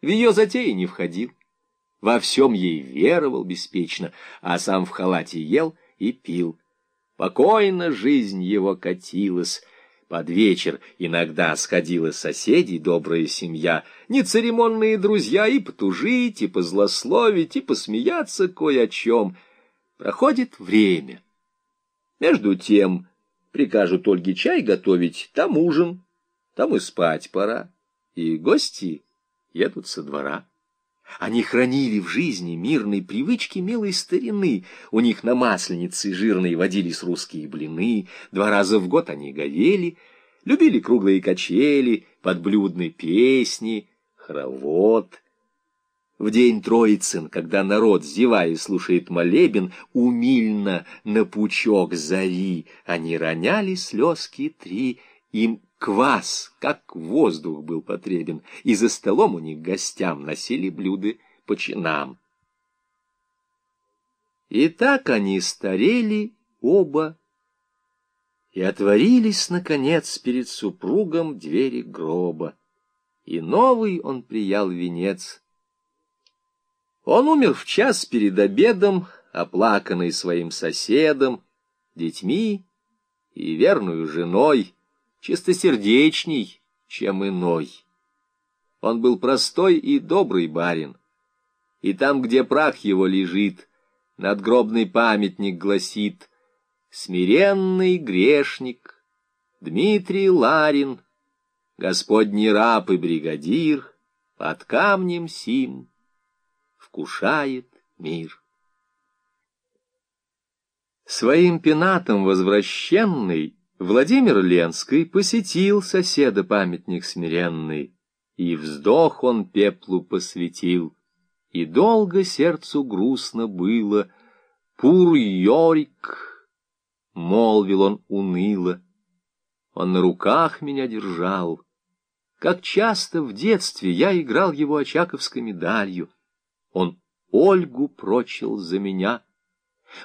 в ее затеи не входил. Во всем ей веровал беспечно, а сам в халате ел и пил. Покойно жизнь его катилась. Под вечер иногда сходила соседей добрая семья, нецеремонные друзья и потужить, и позлословить, и посмеяться кое о чем. Проходит время. Между тем прикажут Ольге чай готовить, там ужин, там и спать пора, и гости едут со двора. Они хранили в жизни мирной привычки милой старины. У них на масленице жирной водились русские блины, два раза в год они говели, любили круглые качели, подблюдные песни, хоровод. В день Троицын, когда народ, зевая, слушает молебен, умильно на пучок зари, они роняли слезки три, им Квас, как воздух был потребен, и за столом у них гостям носили блюда по чинам. И так они старели оба, и отворились, наконец, перед супругом двери гроба, и новый он приял венец. Он умер в час перед обедом, оплаканный своим соседом, детьми и верную женой, чистосердечней, чем иной. Он был простой и добрый барин. И там, где прах его лежит, надгробный памятник гласит «Смиренный грешник Дмитрий Ларин, Господний раб и бригадир, под камнем сим вкушает мир». Своим пенатом возвращенный Владимир Ленский посетил соседа памятник смиренный, и вздох он пеплу посвятил, и долго сердцу грустно было. Пур Йорик, молвил он уныло, он на руках меня держал. Как часто в детстве я играл его очаковской медалью. Он Ольгу прочил за меня.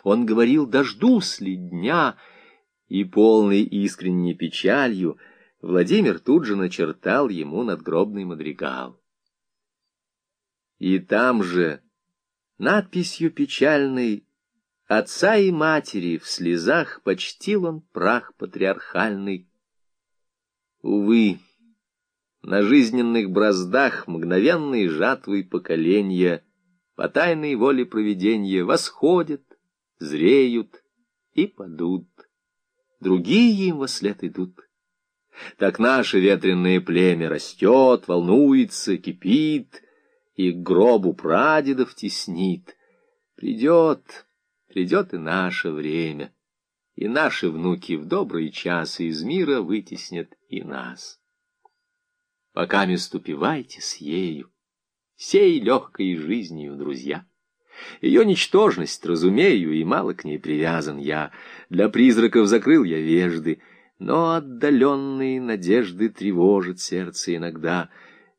Он говорил, дождусь ли дня, и полный искренней печалью Владимир тут же начертал ему надгробный мадригал. И там же, надписью печальной, отца и матери в слезах почтил он прах патриархальный. Увы, на жизненных браздах мгновенной жатвы поколения по тайной воле проведения восходят, зреют и падут другие им во след идут. Так наше ветреное племя растет, волнуется, кипит, и к гробу прадедов теснит. Придет, придет и наше время, и наши внуки в добрые часы из мира вытеснят и нас. Пока мест упивайте с ею, сей легкой жизнью, друзья. Ее ничтожность, разумею, и мало к ней привязан я. Для призраков закрыл я вежды, но отдаленные надежды тревожат сердце иногда.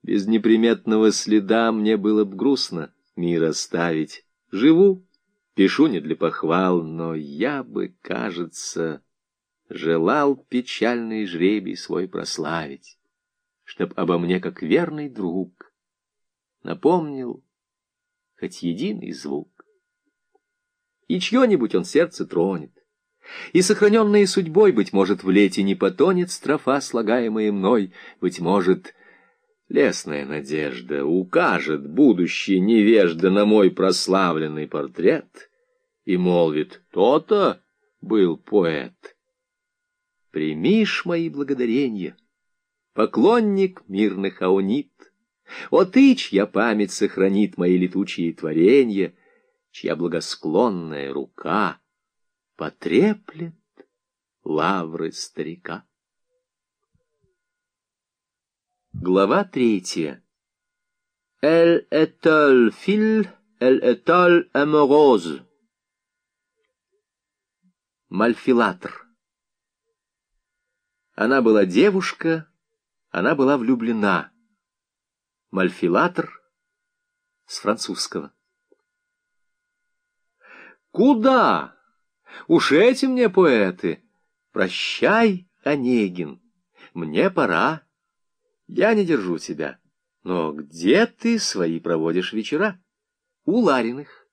Без неприметного следа мне было б грустно мир оставить. Живу, пишу не для похвал, но я бы, кажется, желал печальный жребий свой прославить, чтоб обо мне, как верный друг, напомнил хоть единый звук. И чье-нибудь он сердце тронет, и сохраненные судьбой, быть может, в лете не потонет строфа, слагаемая мной, быть может, лесная надежда укажет будущий невежда на мой прославленный портрет и молвит «То-то был поэт». Примишь мои благодарения, поклонник мирных аунит, о ты, чья память сохранит мои летучие творения, чья благосклонная рука потреплет лавры старика. Глава третья. Elle est fil, elle est amoureuse. Мальфилатр. Она была девушка, она была влюблена. Мальфилатр с французского. Куда? Уж эти мне поэты. Прощай, Онегин, мне пора. Я не держу тебя. Но где ты свои проводишь вечера? У Лариных.